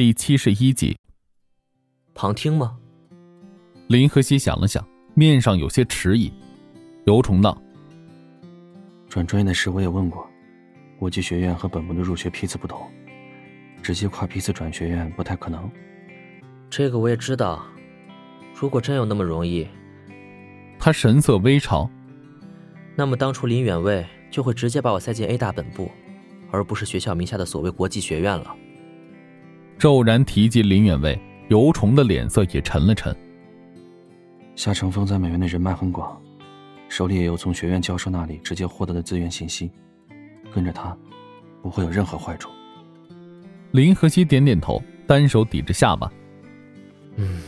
第七十一集。旁听吗？林和熙想了想，面上有些迟疑。尤虫道：“转专业的事我也问过，国际学院和本部的入学批次不同，直接跨批次转学院不太可能。这个我也知道。如果真有那么容易，他神色微潮。那么当初林远卫就会直接把我塞进 A 大本部，而不是学校名下的所谓国际学院了。骤然提及林远卫，尤虫的脸色也沉了沉。夏承风在美院的人脉很广，手里也有从学院教授那里直接获得的资源信息，跟着他，不会有任何坏处。林和熙点点头，单手抵着下巴。嗯，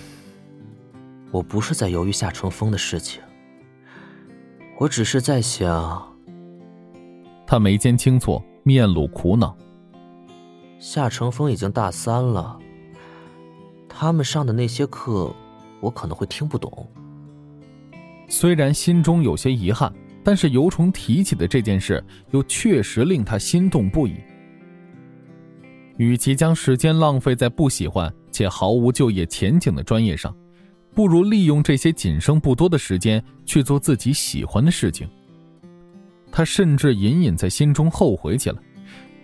我不是在犹豫夏承风的事情。我只是在想，他眉间轻蹙，面露苦恼。夏成风已经大三了，他们上的那些课，我可能会听不懂。虽然心中有些遗憾，但是尤虫提起的这件事，又确实令他心动不已。与其将时间浪费在不喜欢且毫无就业前景的专业上，不如利用这些仅剩不多的时间去做自己喜欢的事情。他甚至隐隐在心中后悔起来，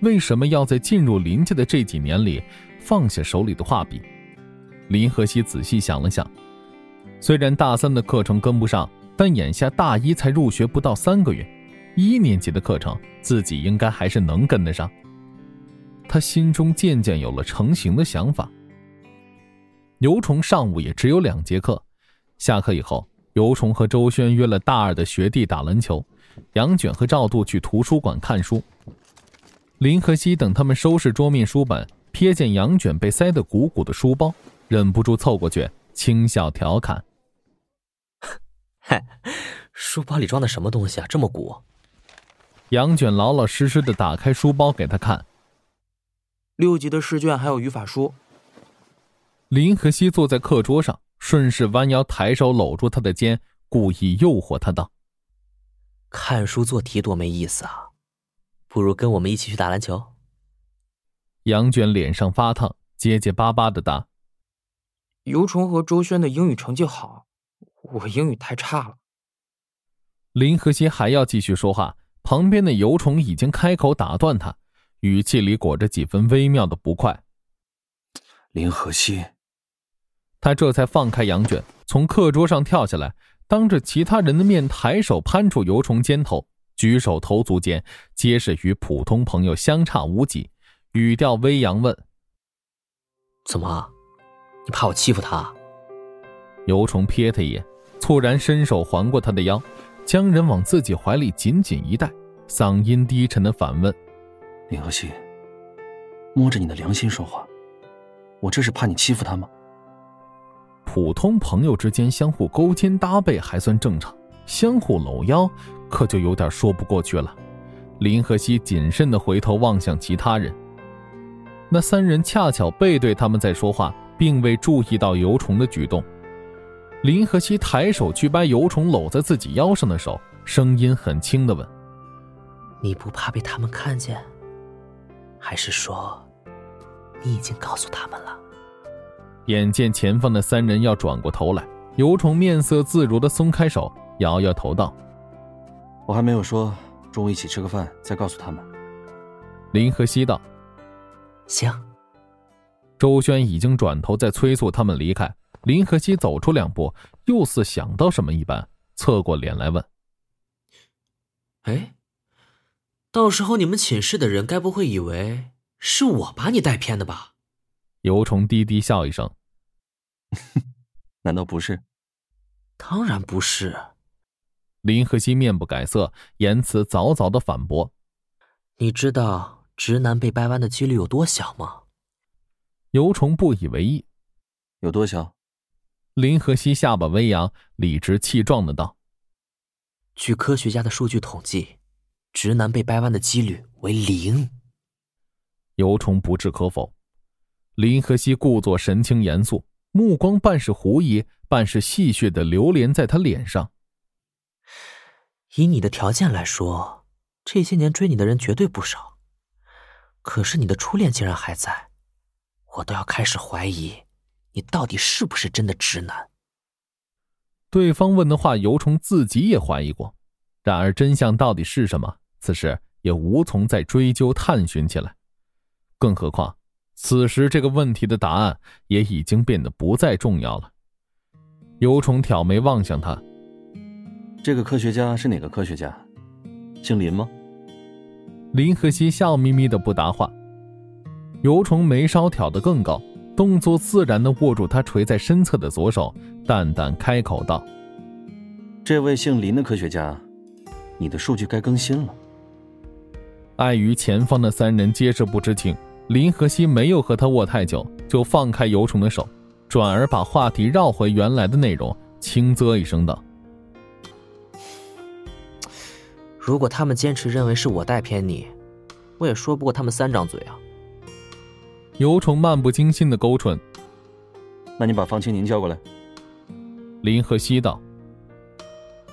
为什么要在进入林家的这几年里放下手里的画笔？林和熙仔细想了想，虽然大三的课程跟不上，但眼下大一才入学不到三个月，一年级的课程自己应该还是能跟得上。他心中渐渐有了成型的想法。尤虫上午也只有两节课，下课以后，尤虫和周轩约了大二的学弟打篮球，杨卷和赵度去图书馆看书。林和熙等他们收拾桌面书本，瞥见杨卷被塞得鼓鼓的书包，忍不住凑过去轻笑调侃：“嗨，书包里装的什么东西啊，这么鼓？”杨卷老老实实的打开书包给他看，六级的试卷还有语法书。林和熙坐在课桌上，顺势弯腰，抬手搂住他的肩，故意诱惑他道：“看书做题多没意思啊，不如跟我们一起去打篮球。”杨卷脸上发烫，结结巴巴的答：“尤虫和周轩的英语成绩好，我英语太差了。”林和熙还要继续说话，旁边的尤虫已经开口打断他，语气里裹着几分微妙的不快：“林和熙。”他这才放开杨卷，从课桌上跳下来，当着其他人的面抬手攀住尤虫肩头，举手投足间皆是与普通朋友相差无几，语调微扬问：“怎么，你怕我欺负他？”尤虫瞥他一眼，猝然伸手环过他的腰，将人往自己怀里紧紧一带，嗓音低沉的反问：“林和熙，摸着你的良心说话，我这是怕你欺负他吗？”普通朋友之间相互勾肩搭背还算正常，相互搂腰可就有点说不过去了。林和熙谨慎的回头望向其他人，那三人恰巧背对他们在说话，并未注意到尤虫的举动。林和熙抬手去掰尤虫搂在自己腰上的手，声音很轻的问：“你不怕被他们看见？还是说，你已经告诉他们了？”眼见前方的三人要转过头来，尤虫面色自如的松开手，摇摇头道：“我还没有说，中午一起吃个饭再告诉他们。”林和熙道：“行。”周轩已经转头在催促他们离开。林和熙走出两步，又似想到什么一般，侧过脸来问：“哎，到时候你们寝室的人该不会以为是我把你带偏的吧？”尤虫低低笑一声。难道不是？当然不是。林和熙面不改色，言辞早早的反驳：“你知道直男被掰弯的几率有多小吗？”尤虫不以为意：“有多小？”林和熙下巴微扬，理直气壮的道：“据科学家的数据统计，直男被掰弯的几率为零。”尤虫不置可否。林和熙故作神情严肃。目光半是狐疑，半是戏谑的流连在他脸上。以你的条件来说，这些年追你的人绝对不少。可是你的初恋竟然还在，我都要开始怀疑，你到底是不是真的直男。对方问的话，尤虫自己也怀疑过。然而真相到底是什么，此时也无从再追究探寻起来。更何况，此时这个问题的答案也已经变得不再重要了。尤虫挑眉望向他，这个科学家是哪个科学家？姓林吗？林和熙笑眯眯的不答话。尤虫眉梢挑得更高，动作自然的握住他垂在身侧的左手，淡淡开口道：“这位姓林的科学家，你的数据该更新了。”碍于前方的三人皆是不知情，林和熙没有和他握太久，就放开尤虫的手，转而把话题绕回原来的内容，轻啧一声道：“如果他们坚持认为是我带偏你，我也说不过他们三张嘴啊。”尤虫漫不经心的勾唇：“那你把方清宁叫过来。”林和熙道：“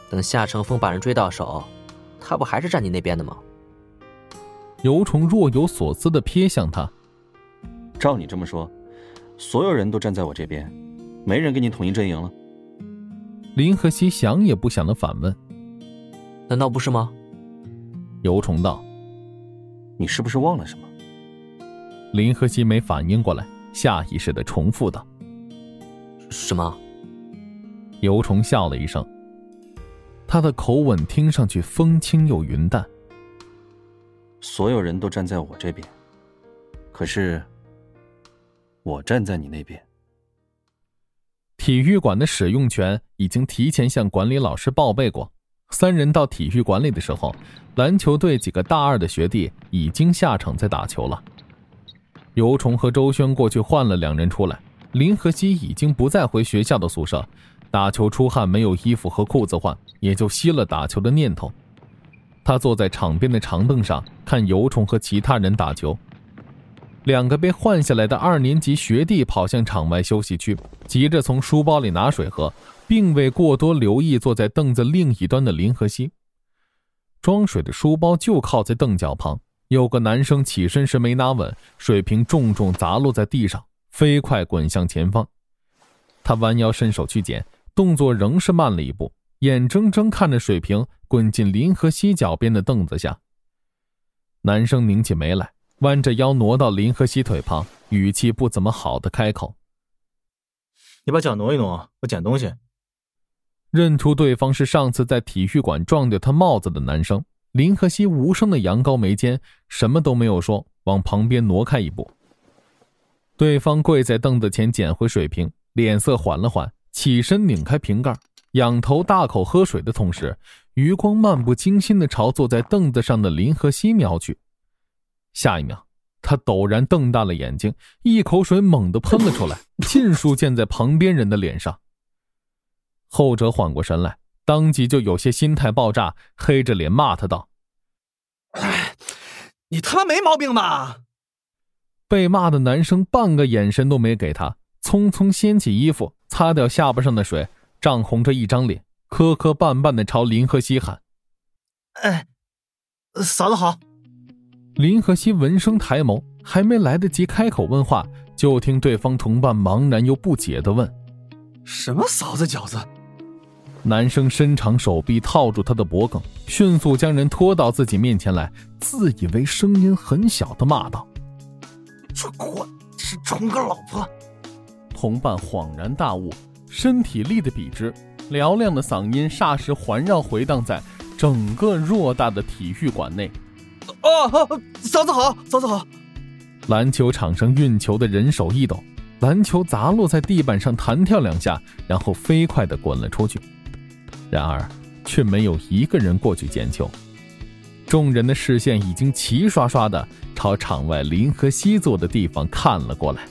等夏乘风把人追到手，他不还是站你那边的吗？”尤虫若有所思的瞥向他：“照你这么说，所有人都站在我这边，没人跟你统一阵营了。”林和熙想也不想的反问：“难道不是吗？”尤虫道：“你是不是忘了什么？”林和熙没反应过来，下意识的重复道：“什么？”尤虫笑了一声，他的口吻听上去风轻又云淡。所有人都站在我这边，可是我站在你那边。体育馆的使用权已经提前向管理老师报备过。三人到体育馆里的时候，篮球队几个大二的学弟已经下场在打球了。尤虫和周轩过去换了两人出来，林和熙已经不再回学校的宿舍，打球出汗没有衣服和裤子换，也就熄了打球的念头。他坐在场边的长凳上看尤虫和其他人打球。两个被换下来的二年级学弟跑向场外休息区，急着从书包里拿水喝，并未过多留意坐在凳子另一端的林和熙。装水的书包就靠在凳脚旁。有个男生起身时没拿稳，水瓶重重砸落在地上，飞快滚向前方。他弯腰伸手去捡，动作仍是慢了一步，眼睁睁看着水瓶滚进林和熙脚边的凳子下。男生拧起眉来，弯着腰挪到林和熙腿旁，语气不怎么好的开口：“你把脚挪一挪，我捡东西。”认出对方是上次在体育馆撞掉他帽子的男生。林和熙无声的扬高眉间，什么都没有说，往旁边挪开一步。对方跪在凳子前捡回水瓶，脸色缓了缓，起身拧开瓶盖，仰头大口喝水的同时，余光漫不经心的朝坐在凳子上的林和熙瞄去。下一秒，他陡然瞪大了眼睛，一口水猛地喷了出来，尽数溅在旁边人的脸上。后者缓过神来。当即就有些心态爆炸，黑着脸骂他道：“哎，你他妈没毛病吧？”被骂的男生半个眼神都没给他，匆匆掀起衣服，擦掉下巴上的水，涨红着一张脸，磕磕绊绊的朝林和熙喊：“哎，嫂子好。”林和熙闻声抬眸，还没来得及开口问话，就听对方同伴茫然又不解的问：“什么嫂子饺子？”男生伸长手臂套住他的脖颈，迅速将人拖到自己面前来，自以为声音很小的骂道：“这货是虫哥老婆。”同伴恍然大悟，身体立得笔直，嘹亮的嗓音霎时环绕回荡在整个偌大的体育馆内。“哦，嫂子好，嫂子好！”篮球场上运球的人手一抖，篮球砸落在地板上，弹跳两下，然后飞快的滚了出去。然而，却没有一个人过去捡球。众人的视线已经齐刷刷的朝场外林和西坐的地方看了过来。